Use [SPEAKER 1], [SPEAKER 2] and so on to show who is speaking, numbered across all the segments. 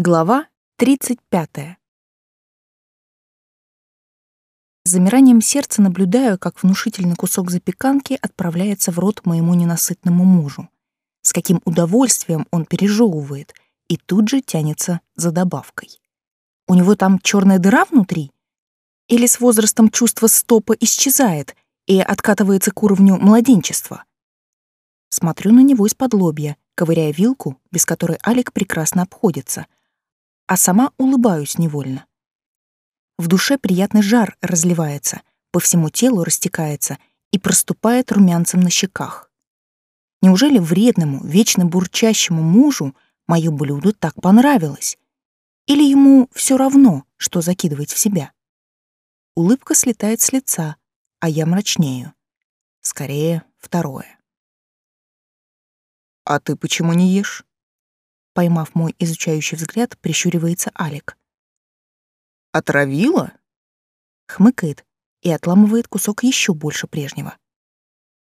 [SPEAKER 1] Глава 35. С замиранием сердца наблюдаю, как внушительный кусок запеканки отправляется в рот моему ненасытному мужу. С каким удовольствием он пережевывает и тут же тянется за добавкой. У него там черная дыра внутри? Или с возрастом чувство стопа исчезает и откатывается к уровню младенчества? Смотрю на него из-под лобья, ковыряя вилку, без которой Алик прекрасно обходится — а сама улыбаюсь невольно. В душе приятный жар разливается, по всему телу растекается и проступает румянцем на щеках. Неужели вредному, вечно бурчащему мужу мое блюдо так понравилось? Или ему все равно, что закидывать в себя? Улыбка слетает с лица, а я мрачнею. Скорее, второе.
[SPEAKER 2] «А ты почему не ешь?»
[SPEAKER 1] Поймав мой изучающий взгляд, прищуривается Алик.
[SPEAKER 2] «Отравила?»
[SPEAKER 1] Хмыкает и отламывает кусок еще больше прежнего.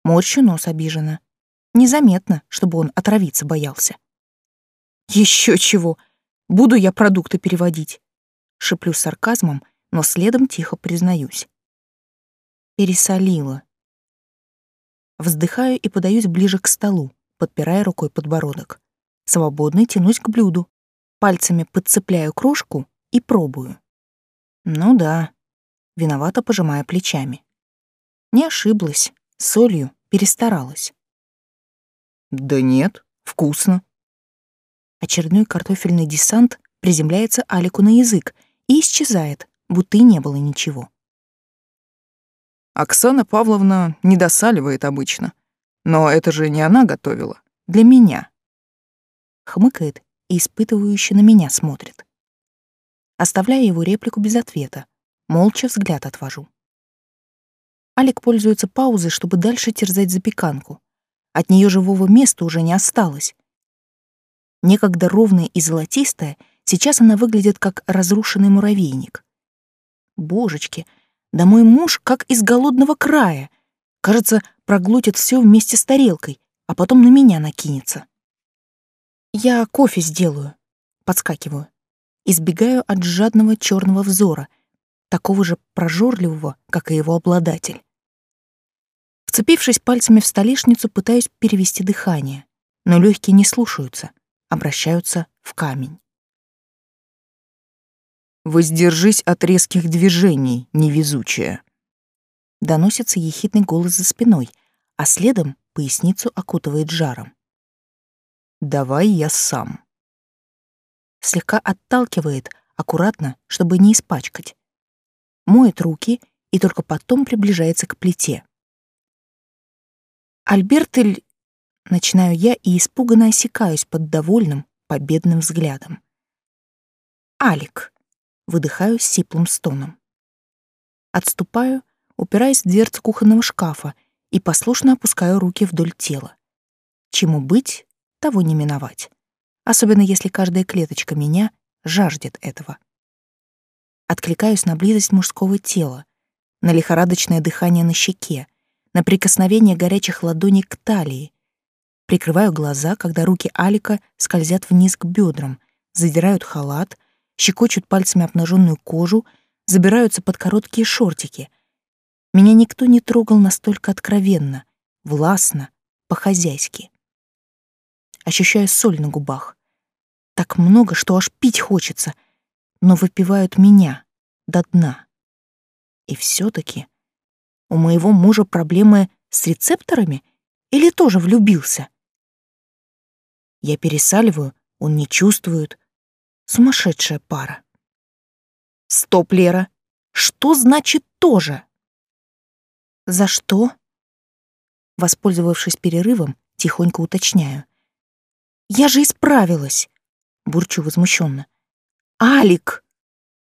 [SPEAKER 1] Морщу нос обиженно. Незаметно, чтобы он отравиться боялся. Еще чего! Буду я продукты переводить. Шиплю с сарказмом, но следом тихо признаюсь. Пересолила. Вздыхаю и подаюсь ближе к столу, подпирая рукой подбородок. Свободный тянусь к блюду. Пальцами подцепляю крошку и пробую. Ну да, виновато пожимая плечами. Не ошиблась, солью перестаралась.
[SPEAKER 2] Да нет, вкусно.
[SPEAKER 1] Очередной картофельный десант приземляется Алику на язык и исчезает, будто и не было ничего.
[SPEAKER 2] Оксана Павловна не досаливает обычно. Но это же не она готовила. Для меня
[SPEAKER 1] хмыкает и испытывающе на меня смотрит. Оставляя его реплику без ответа, молча взгляд отвожу. Алик пользуется паузой, чтобы дальше терзать запеканку. От нее живого места уже не осталось. Некогда ровная и золотистая, сейчас она выглядит как разрушенный муравейник. Божечки, да мой муж как из голодного края. Кажется, проглотит все вместе с тарелкой, а потом на меня накинется. Я кофе сделаю. Подскакиваю. Избегаю от жадного черного взора, такого же прожорливого, как и его обладатель. Вцепившись пальцами в столешницу, пытаюсь перевести дыхание, но легкие не слушаются, обращаются в камень.
[SPEAKER 2] «Воздержись от резких движений, невезучая!»
[SPEAKER 1] Доносится ехидный голос за спиной, а следом поясницу окутывает жаром. Давай я сам. Слегка отталкивает, аккуратно, чтобы не испачкать. Моет руки и только потом приближается к плите. Альбертель... Начинаю я и испуганно осекаюсь под довольным, победным взглядом. «Алик!» — выдыхаю с сиплым стоном. Отступаю, упираясь в дверцу кухонного шкафа и послушно опускаю руки вдоль тела. Чему быть, того не миновать. Особенно если каждая клеточка меня жаждет этого. Откликаюсь на близость мужского тела, на лихорадочное дыхание на щеке, на прикосновение горячих ладоней к талии. Прикрываю глаза, когда руки Алика скользят вниз к бедрам, задирают халат, щекочут пальцами обнаженную кожу, забираются под короткие шортики. Меня никто не трогал настолько откровенно, властно, по-хозяйски ощущая соль на губах. Так много, что аж пить хочется, но выпивают меня до дна. И все таки у моего мужа проблемы с рецепторами или тоже влюбился? Я пересаливаю, он не чувствует. Сумасшедшая пара. Стоп, Лера. Что значит тоже? За что? Воспользовавшись перерывом, тихонько уточняю. Я же исправилась, бурчу возмущенно. Алик,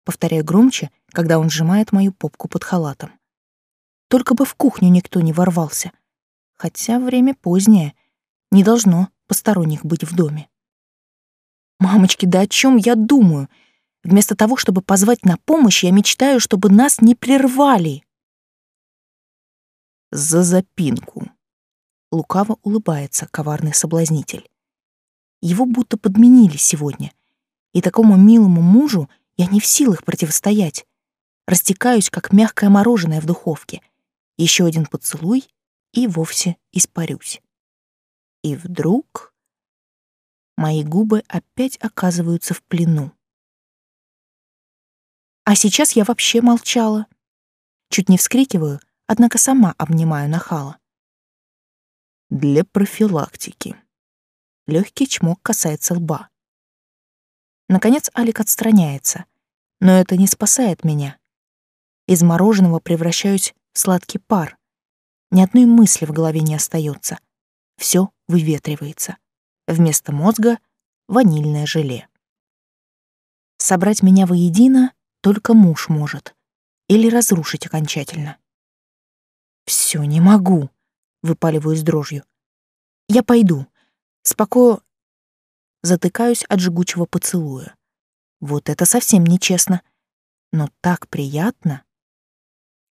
[SPEAKER 1] повторяю громче, когда он сжимает мою попку под халатом. Только бы в кухню никто не ворвался. Хотя время позднее, не должно посторонних быть в доме. Мамочки, да о чем я думаю? Вместо того, чтобы позвать на помощь, я мечтаю, чтобы нас не прервали.
[SPEAKER 2] За запинку.
[SPEAKER 1] Лукаво улыбается коварный соблазнитель. Его будто подменили сегодня. И такому милому мужу я не в силах противостоять. Растекаюсь, как мягкое мороженое в духовке. Еще один поцелуй и вовсе испарюсь. И вдруг мои губы опять оказываются в плену. А сейчас я вообще молчала. Чуть не вскрикиваю, однако сама обнимаю нахала.
[SPEAKER 2] Для профилактики. Легкий чмок касается лба.
[SPEAKER 1] Наконец Алик отстраняется, но это не спасает меня. Из мороженого превращаюсь в сладкий пар. Ни одной мысли в голове не остается. Все выветривается. Вместо мозга — ванильное желе. Собрать меня воедино только муж может. Или разрушить окончательно. Все, не могу», — выпаливаю с дрожью. «Я пойду. Споко...» затыкаюсь от жгучего поцелуя. Вот это совсем нечестно, но так приятно,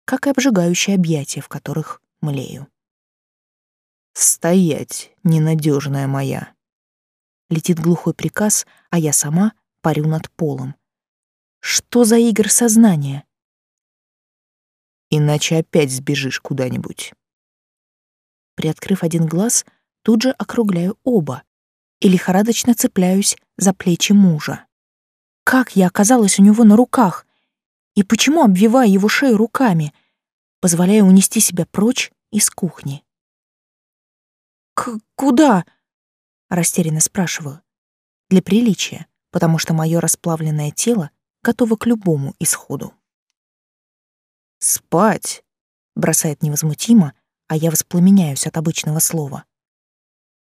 [SPEAKER 1] как и обжигающие объятия, в которых млею.
[SPEAKER 2] «Стоять, ненадежная моя!»
[SPEAKER 1] Летит глухой приказ, а я сама парю над полом. Что за игр сознания?
[SPEAKER 2] Иначе опять сбежишь куда-нибудь.
[SPEAKER 1] Приоткрыв один глаз, тут же округляю оба, и лихорадочно цепляюсь за плечи мужа. Как я оказалась у него на руках? И почему обвиваю его шею руками, позволяя унести себя прочь из кухни? «К куда?» — растерянно спрашиваю. Для приличия, потому что мое расплавленное тело готово к любому исходу.
[SPEAKER 2] «Спать!» — бросает невозмутимо, а я воспламеняюсь от обычного слова.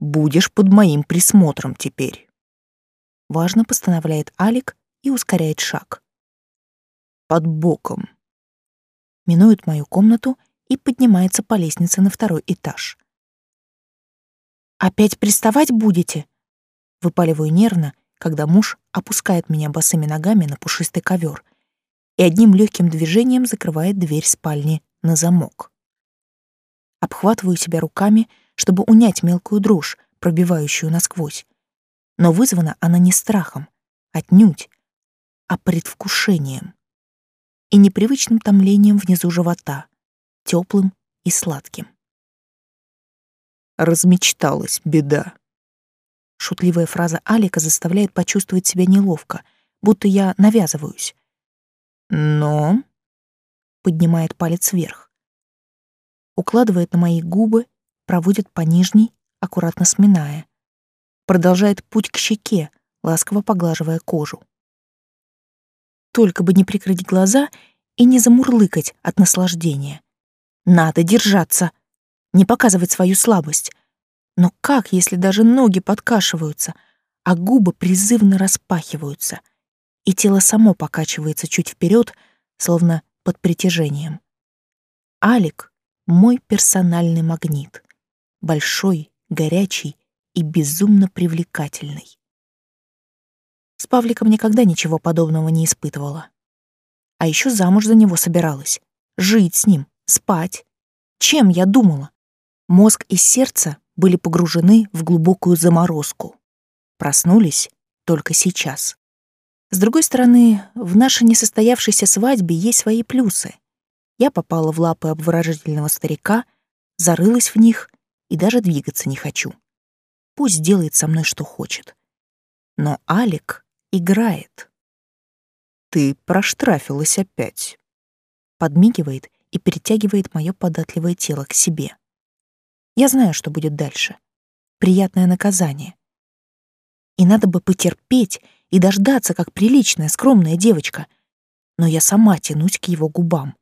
[SPEAKER 2] Будешь под моим присмотром теперь.
[SPEAKER 1] Важно постановляет Алик и ускоряет шаг.
[SPEAKER 2] Под боком.
[SPEAKER 1] Минует мою комнату и поднимается по лестнице на второй этаж. «Опять приставать будете?» Выпаливаю нервно, когда муж опускает меня босыми ногами на пушистый ковер и одним легким движением закрывает дверь спальни на замок. Обхватываю себя руками, чтобы унять мелкую дрожь, пробивающую насквозь. Но вызвана она не страхом, отнюдь, а предвкушением и непривычным томлением внизу живота, теплым и сладким.
[SPEAKER 2] Размечталась беда.
[SPEAKER 1] Шутливая фраза Алика заставляет почувствовать себя неловко, будто я навязываюсь.
[SPEAKER 2] Но...
[SPEAKER 1] Поднимает палец вверх. Укладывает на мои губы проводит по нижней, аккуратно сминая. Продолжает путь к щеке, ласково поглаживая кожу. Только бы не прикрыть глаза и не замурлыкать от наслаждения. Надо держаться, не показывать свою слабость. Но как, если даже ноги подкашиваются, а губы призывно распахиваются, и тело само покачивается чуть вперед, словно под притяжением? Алик — мой персональный магнит большой, горячий и безумно привлекательный. С Павликом никогда ничего подобного не испытывала. А еще замуж за него собиралась. Жить с ним, спать. Чем я думала? Мозг и сердце были погружены в глубокую заморозку. Проснулись только сейчас. С другой стороны, в нашей несостоявшейся свадьбе есть свои плюсы. Я попала в лапы обворожительного старика, зарылась в них и даже двигаться не хочу. Пусть делает со мной, что хочет. Но Алик играет.
[SPEAKER 2] Ты проштрафилась опять.
[SPEAKER 1] Подмигивает и перетягивает мое податливое тело к себе. Я знаю, что будет дальше. Приятное наказание. И надо бы потерпеть и дождаться, как приличная, скромная девочка. Но я сама тянусь к его губам.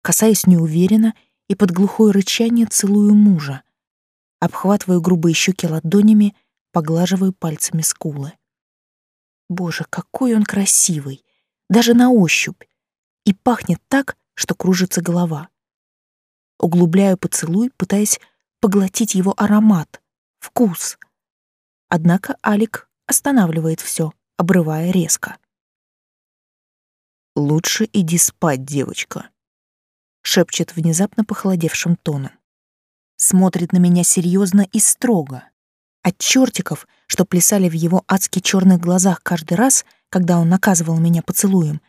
[SPEAKER 1] Касаюсь неуверенно и под глухое рычание целую мужа. Обхватываю грубые щеки ладонями, поглаживаю пальцами скулы. Боже, какой он красивый, даже на ощупь, и пахнет так, что кружится голова. Углубляю поцелуй, пытаясь поглотить его аромат, вкус. Однако Алик останавливает все, обрывая резко.
[SPEAKER 2] «Лучше иди спать, девочка», — шепчет внезапно похолодевшим тоном смотрит на меня серьезно и строго,
[SPEAKER 1] От чертиков, что плясали в его адски черных глазах каждый раз, когда он наказывал меня поцелуем,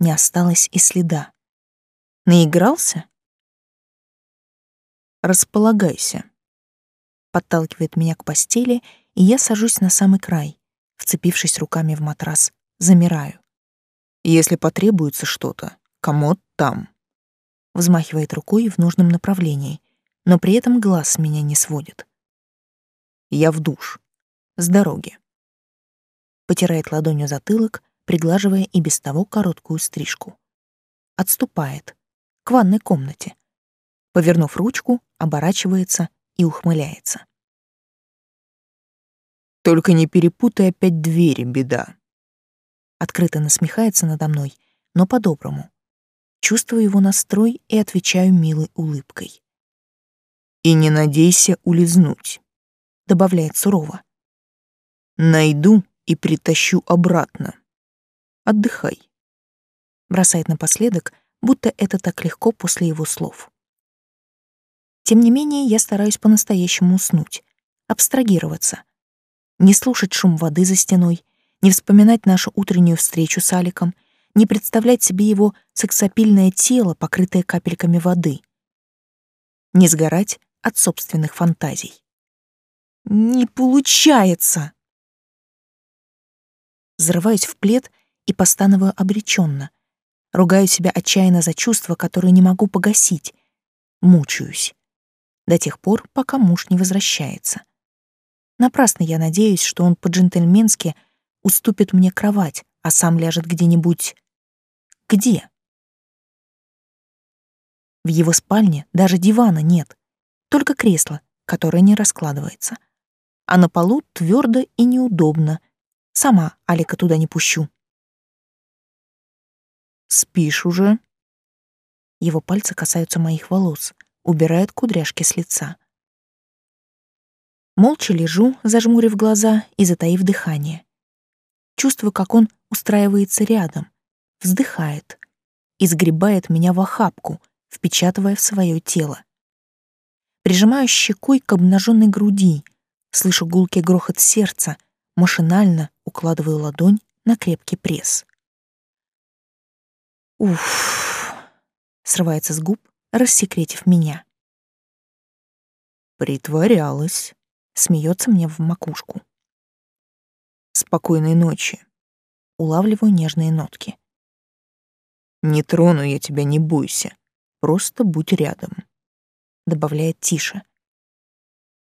[SPEAKER 1] не осталось и следа. Наигрался? Располагайся. Подталкивает меня к постели, и я сажусь на самый край, вцепившись руками в матрас, замираю. Если потребуется что-то, комод там. Взмахивает рукой в нужном направлении, но при этом глаз меня не сводит. Я в душ. С дороги. Потирает ладонью затылок, приглаживая и без того короткую стрижку. Отступает. К ванной комнате. Повернув ручку, оборачивается и ухмыляется. «Только не перепутай опять двери, беда!» Открыто насмехается надо мной, но по-доброму. Чувствую его настрой и отвечаю милой улыбкой. «И не надейся улизнуть», — добавляет сурово. «Найду и притащу обратно. Отдыхай», — бросает напоследок, будто это так легко после его слов. Тем не менее, я стараюсь по-настоящему уснуть, абстрагироваться, не слушать шум воды за стеной, не вспоминать нашу утреннюю встречу с Аликом, не представлять себе его сексапильное тело, покрытое капельками воды. Не сгорать от собственных фантазий. «Не получается!» Взрываюсь в плед и постановую обреченно. Ругаю себя отчаянно за чувства, которые не могу погасить. Мучаюсь. До тех пор, пока муж не возвращается. Напрасно я надеюсь, что он по-джентльменски — уступит мне кровать, а сам ляжет где-нибудь... Где? В его спальне даже дивана нет, только кресло, которое не раскладывается. А на полу твердо и неудобно. Сама Алика туда не пущу. «Спишь уже?» Его пальцы касаются моих волос, убирают кудряшки с лица. Молча лежу, зажмурив глаза и затаив дыхание чувствую, как он устраивается рядом, вздыхает и сгребает меня в охапку, впечатывая в свое тело. Прижимаю щекой к обнаженной груди, слышу гулкий грохот сердца, машинально укладываю ладонь на крепкий пресс. Уф, срывается с губ, рассекретив меня. Притворялась, смеется мне в макушку. Спокойной ночи. Улавливаю нежные нотки. Не трону я тебя, не бойся. Просто будь рядом. Добавляет тише.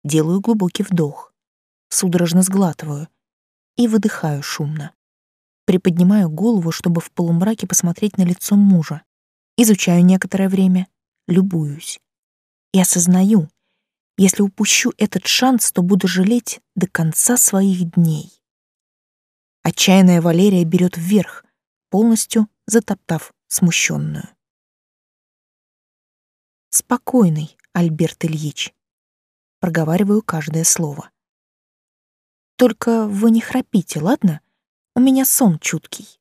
[SPEAKER 1] Делаю глубокий вдох. Судорожно сглатываю и выдыхаю шумно. Приподнимаю голову, чтобы в полумраке посмотреть на лицо мужа. Изучаю некоторое время, любуюсь. И осознаю, если упущу этот шанс, то буду жалеть до конца своих дней. Отчаянная Валерия берет вверх, полностью затоптав смущенную. Спокойный, Альберт Ильич. Проговариваю каждое слово. Только вы не храпите, ладно? У меня сон чуткий.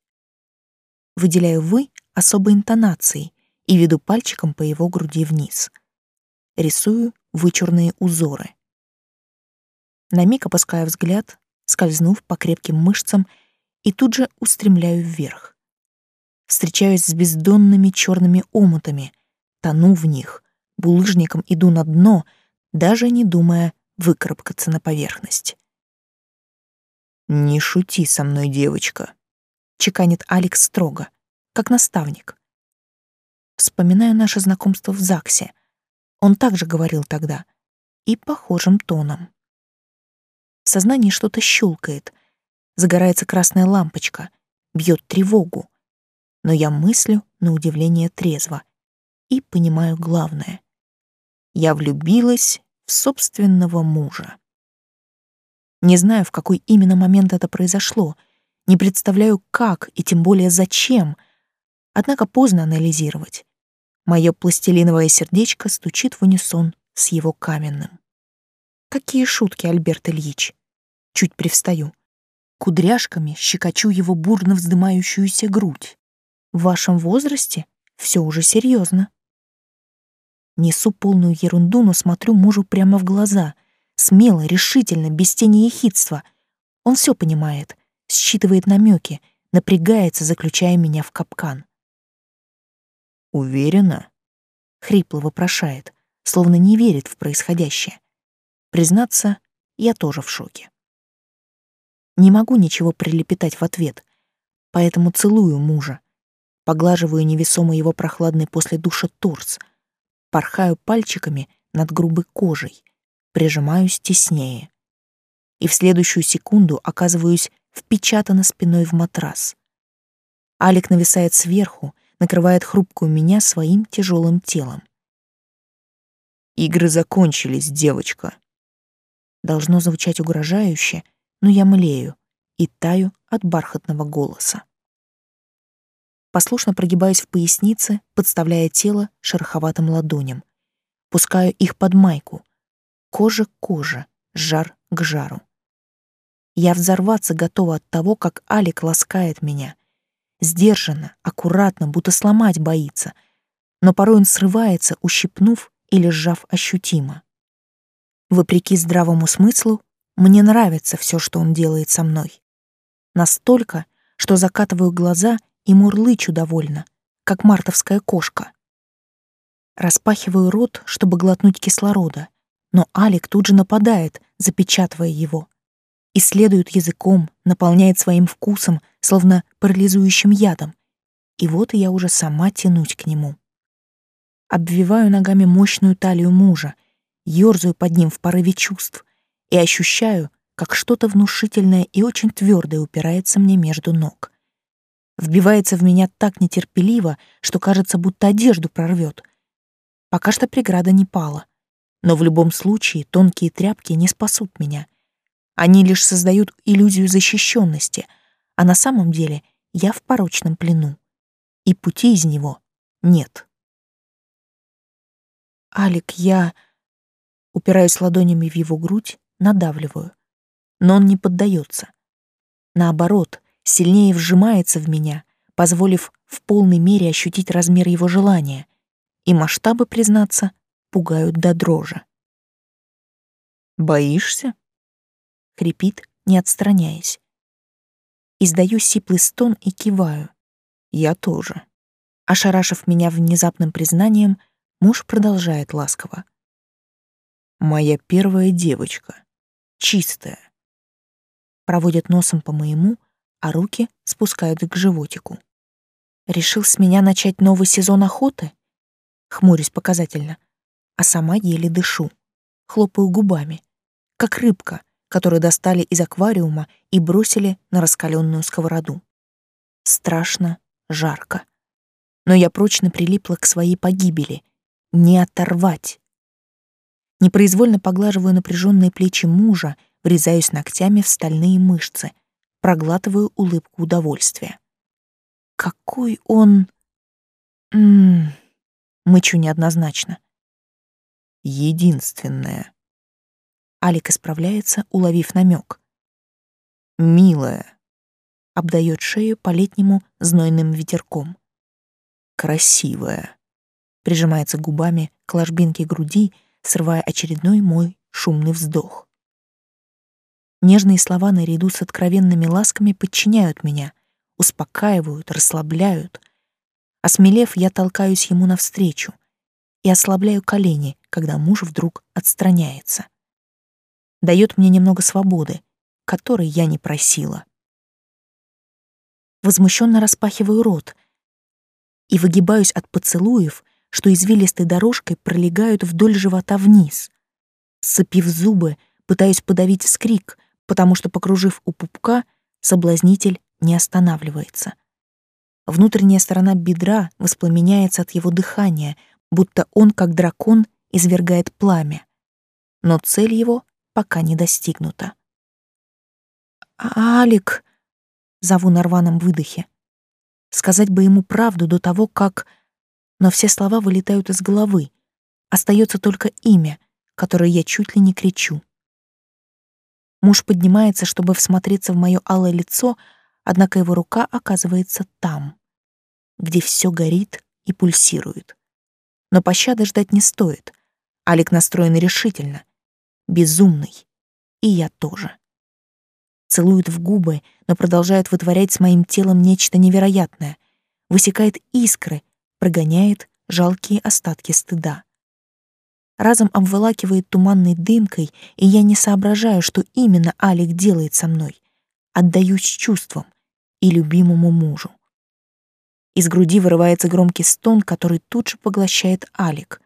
[SPEAKER 1] Выделяю «вы» особой интонацией и веду пальчиком по его груди вниз. Рисую вычурные узоры. На миг опускаю взгляд скользнув по крепким мышцам, и тут же устремляю вверх. Встречаюсь с бездонными черными омутами, тону в них, булыжником иду на дно, даже не думая выкарабкаться на поверхность. «Не шути со мной, девочка», — чеканит Алекс строго, как наставник. Вспоминаю наше знакомство в ЗАГСе. Он также говорил тогда, и похожим тоном. В сознании что-то щелкает. Загорается красная лампочка, бьет тревогу. Но я мыслю на удивление трезво и понимаю главное. Я влюбилась в собственного мужа. Не знаю, в какой именно момент это произошло, не представляю, как и тем более зачем, однако поздно анализировать. Мое пластилиновое сердечко стучит в унисон с его каменным. Какие шутки, Альберт Ильич? Чуть привстаю. Кудряшками щекочу его бурно вздымающуюся грудь. В вашем возрасте все уже серьезно. Несу полную ерунду, но смотрю мужу прямо в глаза, Смело, решительно, без тени ехидства. Он все понимает, считывает намеки, напрягается, заключая меня в капкан.
[SPEAKER 2] «Уверена?» — хрипло вопрошает, словно не верит в происходящее. Признаться, я тоже в шоке. Не могу ничего прилепетать в ответ, поэтому целую мужа, поглаживаю невесомо его прохладный после душа торс, порхаю пальчиками над грубой кожей, прижимаюсь теснее. И в следующую секунду оказываюсь впечатана спиной в матрас. Алик нависает сверху, накрывает хрупкую меня своим тяжелым телом.
[SPEAKER 3] Игры закончились, девочка.
[SPEAKER 2] Должно звучать угрожающе, но я млею и таю от бархатного голоса. Послушно прогибаюсь в пояснице, подставляя тело шероховатым ладоням. Пускаю их под майку. Кожа к коже, жар к жару. Я взорваться готова от того, как Алик ласкает меня. Сдержанно, аккуратно, будто сломать боится. Но порой он срывается, ущипнув или сжав ощутимо. Вопреки здравому смыслу, мне нравится все, что он делает со мной. Настолько, что закатываю глаза и мурлычу довольно, как мартовская кошка. Распахиваю рот, чтобы глотнуть кислорода, но Алик тут же нападает, запечатывая его исследует языком, наполняет своим вкусом, словно парализующим ядом. И вот я уже сама тянусь к нему. Обвиваю ногами мощную талию мужа, ёрзаю под ним в порыве чувств и ощущаю, как что-то внушительное и очень твердое упирается мне между ног. Вбивается в меня так нетерпеливо, что кажется, будто одежду прорвет. Пока что преграда не пала. Но в любом случае тонкие тряпки не спасут меня — они лишь создают иллюзию защищенности, а на самом деле я в порочном плену, и пути из него нет. Алик, я упираюсь ладонями в его грудь, надавливаю, но он не поддается. Наоборот, сильнее вжимается в меня, позволив в полной мере ощутить размер его желания, и масштабы, признаться, пугают до дрожи.
[SPEAKER 3] «Боишься?»
[SPEAKER 2] хрипит, не отстраняясь. Издаю сиплый стон и киваю.
[SPEAKER 3] Я тоже.
[SPEAKER 2] Ошарашив меня внезапным признанием, муж продолжает ласково.
[SPEAKER 3] Моя первая девочка. Чистая.
[SPEAKER 2] Проводит носом по моему, а руки спускают к животику. Решил с меня начать новый сезон охоты? Хмурюсь показательно, а сама еле дышу. Хлопаю губами, как рыбка, который достали из аквариума и бросили на раскаленную сковороду. Страшно, жарко. Но я прочно прилипла к своей погибели. Не оторвать. Непроизвольно поглаживаю напряженные плечи мужа, врезаюсь ногтями в стальные мышцы, проглатываю улыбку удовольствия. Какой он... Ммм... Мычу неоднозначно.
[SPEAKER 3] Единственное.
[SPEAKER 2] Алик исправляется, уловив намек.
[SPEAKER 3] «Милая», —
[SPEAKER 2] обдает шею по-летнему знойным ветерком.
[SPEAKER 3] «Красивая», —
[SPEAKER 2] прижимается губами к ложбинке груди, срывая очередной мой шумный вздох. Нежные слова наряду с откровенными ласками подчиняют меня, успокаивают, расслабляют. Осмелев, я толкаюсь ему навстречу и ослабляю колени, когда муж вдруг отстраняется дает мне немного свободы, которой я не просила. Возмущенно распахиваю рот и выгибаюсь от поцелуев, что извилистой дорожкой пролегают вдоль живота вниз. Сцепив зубы, пытаюсь подавить вскрик, потому что, покружив у пупка, соблазнитель не останавливается. Внутренняя сторона бедра воспламеняется от его дыхания, будто он, как дракон, извергает пламя. Но цель его пока не достигнута. «Алик!» — зову на рваном выдохе. Сказать бы ему правду до того, как... Но все слова вылетают из головы. Остается только имя, которое я чуть ли не кричу. Муж поднимается, чтобы всмотреться в мое алое лицо, однако его рука оказывается там, где все горит и пульсирует. Но пощады ждать не стоит. Алик настроен решительно. безумный. И я тоже. Целует в губы, но продолжает вытворять с моим телом нечто невероятное. Высекает искры, прогоняет жалкие остатки стыда. Разом обволакивает туманной дымкой, и я не соображаю, что именно Алик делает со мной. Отдаюсь чувствам и любимому мужу. Из груди вырывается громкий стон, который тут же поглощает Алик.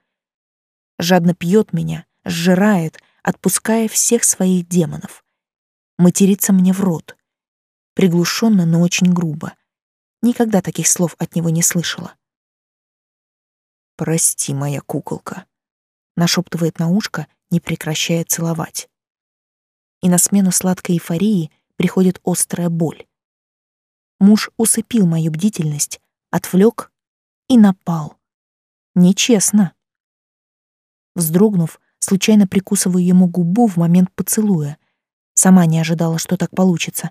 [SPEAKER 2] Жадно пьет меня, сжирает, отпуская всех своих демонов. Матерится мне в рот. Приглушенно, но очень грубо. Никогда таких слов от него не слышала.
[SPEAKER 3] «Прости, моя куколка», —
[SPEAKER 2] нашептывает на ушко, не прекращая целовать. И на смену сладкой эйфории приходит острая боль. Муж усыпил мою бдительность, отвлек и напал. Нечестно. Вздрогнув, случайно прикусываю ему губу в момент поцелуя. Сама не ожидала, что так получится.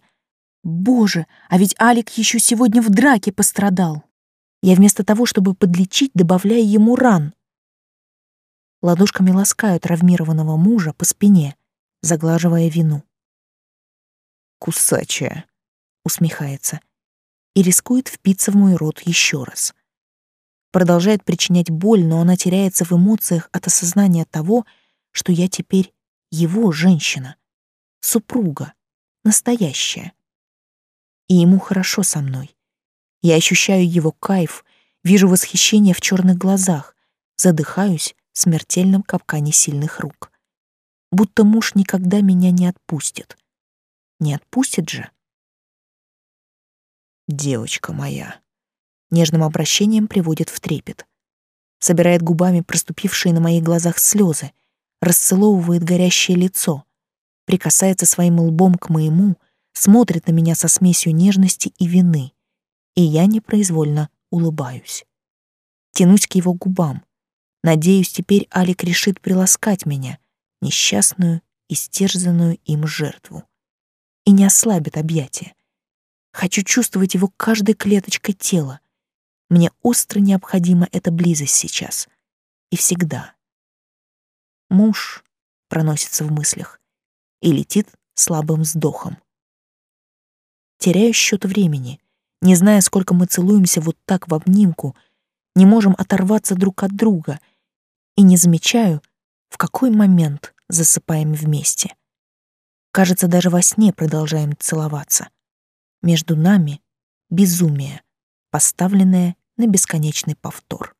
[SPEAKER 2] Боже, а ведь Алик еще сегодня в драке пострадал. Я вместо того, чтобы подлечить, добавляю ему ран. Ладошками ласкаю травмированного мужа по спине, заглаживая вину.
[SPEAKER 3] «Кусачая», — усмехается
[SPEAKER 2] и рискует впиться в мой рот еще раз. Продолжает причинять боль, но она теряется в эмоциях от осознания того, что я теперь его женщина, супруга, настоящая. И ему хорошо со мной. Я ощущаю его кайф, вижу восхищение в черных глазах, задыхаюсь смертельном капкане сильных рук. Будто муж никогда меня не отпустит. Не отпустит же
[SPEAKER 3] девочка моя.
[SPEAKER 2] Нежным обращением приводит в трепет. Собирает губами проступившие на моих глазах слезы, расцеловывает горящее лицо, прикасается своим лбом к моему, смотрит на меня со смесью нежности и вины, и я непроизвольно улыбаюсь. Тянусь к его губам. Надеюсь, теперь Алик решит приласкать меня, несчастную, истерзанную им жертву, и не ослабит объятия. Хочу чувствовать его каждой клеточкой тела. Мне остро необходима эта близость сейчас. И всегда. Муж проносится в мыслях и летит слабым вздохом. Теряю счет времени, не зная, сколько мы целуемся вот так в обнимку, не можем оторваться друг от друга и не замечаю, в какой момент засыпаем вместе. Кажется, даже во сне продолжаем целоваться. Между нами безумие, поставленное на бесконечный повтор.